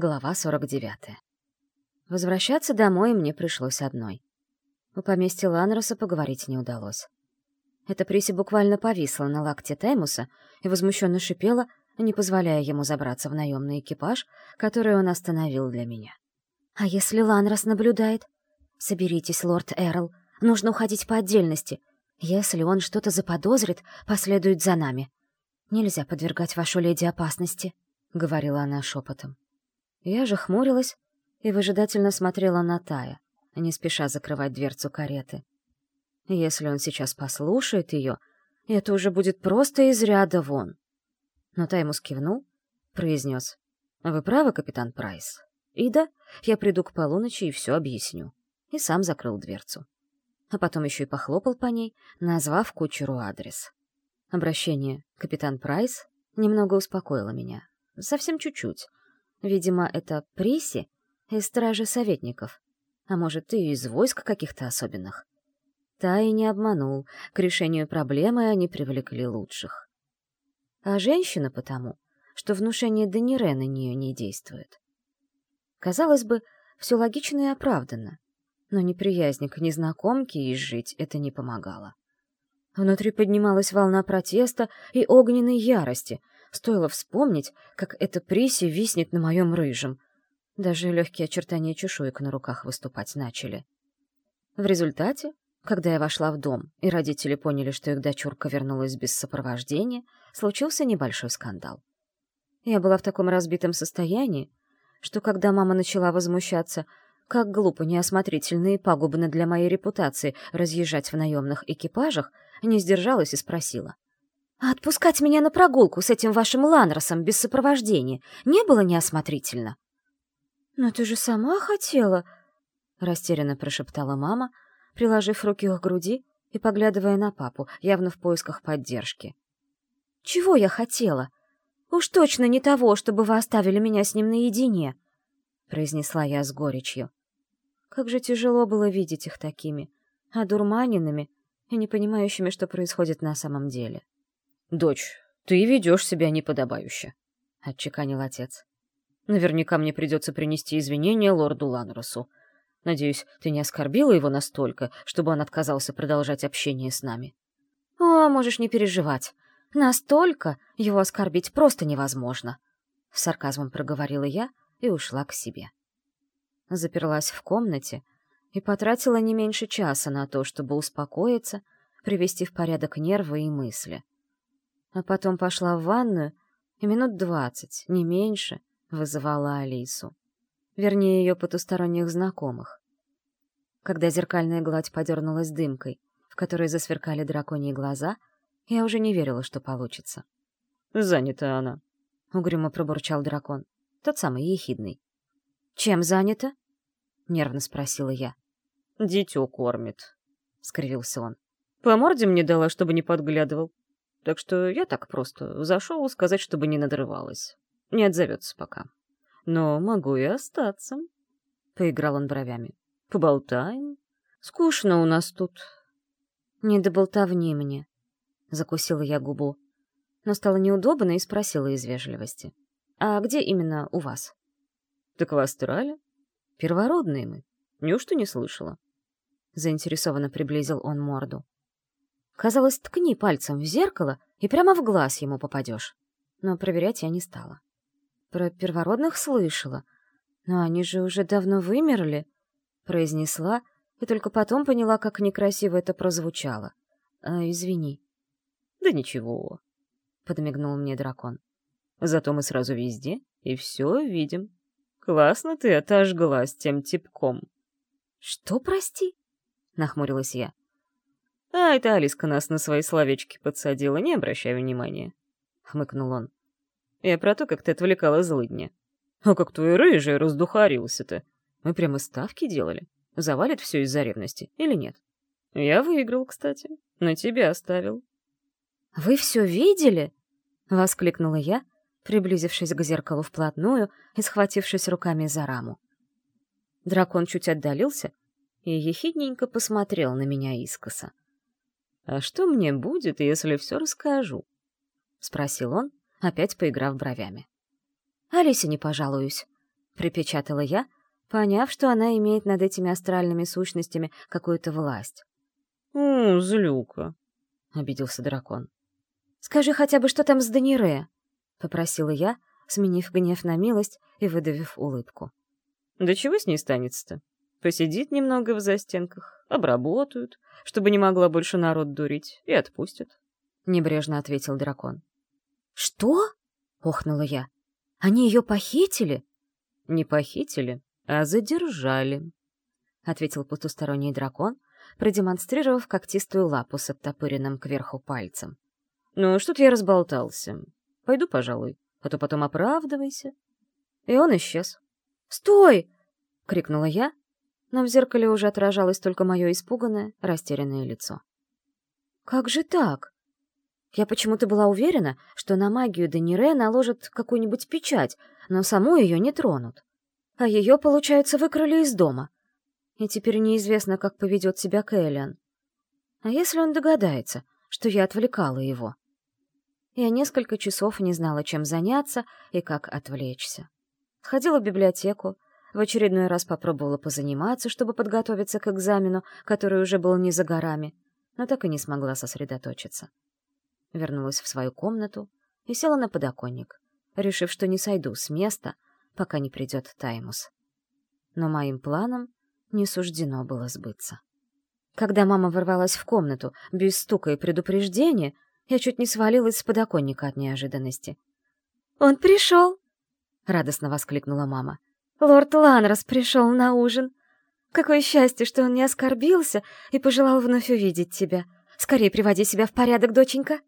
Глава 49. Возвращаться домой мне пришлось одной. У поместья Ланроса поговорить не удалось. Эта Приси буквально повисла на лакте Таймуса и возмущенно шипела, не позволяя ему забраться в наемный экипаж, который он остановил для меня. «А если Ланрос наблюдает? Соберитесь, лорд Эрл, нужно уходить по отдельности. Если он что-то заподозрит, последует за нами. Нельзя подвергать вашу леди опасности», — говорила она шепотом. Я же хмурилась и выжидательно смотрела на Тая, не спеша закрывать дверцу кареты. Если он сейчас послушает ее, это уже будет просто из ряда вон. Но Таймус кивнул, произнес. «Вы правы, капитан Прайс. Ида, я приду к полуночи и все объясню». И сам закрыл дверцу. А потом еще и похлопал по ней, назвав кучеру адрес. Обращение «Капитан Прайс» немного успокоило меня. Совсем чуть-чуть. Видимо, это Приси из стражи советников, а может, и из войск каких-то особенных. Та и не обманул, к решению проблемы они привлекли лучших. А женщина потому, что внушение Данире на нее не действует. Казалось бы, все логично и оправданно, но неприязнь к незнакомке изжить это не помогало. Внутри поднималась волна протеста и огненной ярости — Стоило вспомнить, как эта Приси виснет на моем рыжем. Даже легкие очертания чешуек на руках выступать начали. В результате, когда я вошла в дом, и родители поняли, что их дочурка вернулась без сопровождения, случился небольшой скандал. Я была в таком разбитом состоянии, что когда мама начала возмущаться, как глупо, неосмотрительно и пагубно для моей репутации разъезжать в наемных экипажах, не сдержалась и спросила — отпускать меня на прогулку с этим вашим Ланросом без сопровождения не было неосмотрительно. «Но ты же сама хотела...» — растерянно прошептала мама, приложив руки к груди и поглядывая на папу, явно в поисках поддержки. «Чего я хотела? Уж точно не того, чтобы вы оставили меня с ним наедине!» — произнесла я с горечью. Как же тяжело было видеть их такими, одурманенными и не понимающими, что происходит на самом деле. «Дочь, ты ведешь себя неподобающе», — отчеканил отец. «Наверняка мне придется принести извинения лорду Ланросу. Надеюсь, ты не оскорбила его настолько, чтобы он отказался продолжать общение с нами». «О, можешь не переживать. Настолько его оскорбить просто невозможно», — с сарказмом проговорила я и ушла к себе. Заперлась в комнате и потратила не меньше часа на то, чтобы успокоиться, привести в порядок нервы и мысли а потом пошла в ванную и минут двадцать, не меньше, вызывала Алису. Вернее, ее потусторонних знакомых. Когда зеркальная гладь подернулась дымкой, в которой засверкали драконьи глаза, я уже не верила, что получится. «Занята она», — угрюмо пробурчал дракон, тот самый ехидный. «Чем занята?» — нервно спросила я. «Дитё кормит», — скривился он. «По морде мне дала, чтобы не подглядывал. Так что я так просто зашел сказать, чтобы не надрывалась. Не отзовется пока. Но могу и остаться. Поиграл он бровями. Поболтаем. Скучно у нас тут. Не до болтовни мне. Закусила я губу. Но стало неудобно и спросила из вежливости. А где именно у вас? Так в Астрале. Первородные мы. Неужто не слышала? Заинтересованно приблизил он морду. Казалось, ткни пальцем в зеркало, и прямо в глаз ему попадешь. Но проверять я не стала. Про первородных слышала. Но они же уже давно вымерли, произнесла, и только потом поняла, как некрасиво это прозвучало. А, извини. Да ничего, подмигнул мне дракон. Зато мы сразу везде и все видим. Классно ты отожглась тем типком. Что, прости? Нахмурилась я. «А, это Алиска нас на свои словечки подсадила, не обращай внимания», — хмыкнул он. «Я про то, как ты отвлекала злыдня. А как твой рыжий раздухарился-то? Мы прямо ставки делали. Завалит все из-за ревности или нет? Я выиграл, кстати. На тебя оставил». «Вы все видели?» — воскликнула я, приблизившись к зеркалу вплотную и схватившись руками за раму. Дракон чуть отдалился и ехидненько посмотрел на меня искоса. «А что мне будет, если все расскажу?» — спросил он, опять поиграв бровями. «Алисе не пожалуюсь», — припечатала я, поняв, что она имеет над этими астральными сущностями какую-то власть. «О, злюка», — обиделся дракон. «Скажи хотя бы, что там с Данире?» — попросила я, сменив гнев на милость и выдавив улыбку. «Да чего с ней станется-то? Посидит немного в застенках, обработают, чтобы не могла больше народ дурить, и отпустят», — небрежно ответил дракон. «Что?» — охнула я. «Они ее похитили?» «Не похитили, а задержали», — ответил потусторонний дракон, продемонстрировав когтистую лапу с оттопыренным кверху пальцем. «Ну, что-то я разболтался. Пойду, пожалуй, а то потом оправдывайся». И он исчез. «Стой!» — крикнула я, но в зеркале уже отражалось только мое испуганное, растерянное лицо. «Как же так?» Я почему-то была уверена, что на магию Денире наложат какую-нибудь печать, но саму ее не тронут. А ее, получается, выкрали из дома и теперь неизвестно, как поведет себя Кэллиан. А если он догадается, что я отвлекала его? Я несколько часов не знала, чем заняться и как отвлечься. Сходила в библиотеку, в очередной раз попробовала позаниматься, чтобы подготовиться к экзамену, который уже был не за горами, но так и не смогла сосредоточиться. Вернулась в свою комнату и села на подоконник, решив, что не сойду с места, пока не придет Таймус. Но моим планам не суждено было сбыться. Когда мама ворвалась в комнату без стука и предупреждения, я чуть не свалилась с подоконника от неожиданности. «Он пришел!» — радостно воскликнула мама. «Лорд Ланрос пришел на ужин. Какое счастье, что он не оскорбился и пожелал вновь увидеть тебя. Скорее приводи себя в порядок, доченька!»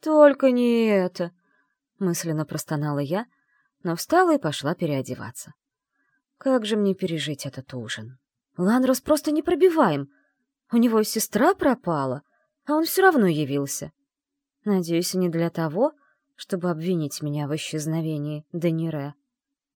«Только не это!» — мысленно простонала я, но встала и пошла переодеваться. Как же мне пережить этот ужин? Ланрос просто непробиваем. У него сестра пропала, а он все равно явился. Надеюсь, не для того, чтобы обвинить меня в исчезновении Данире.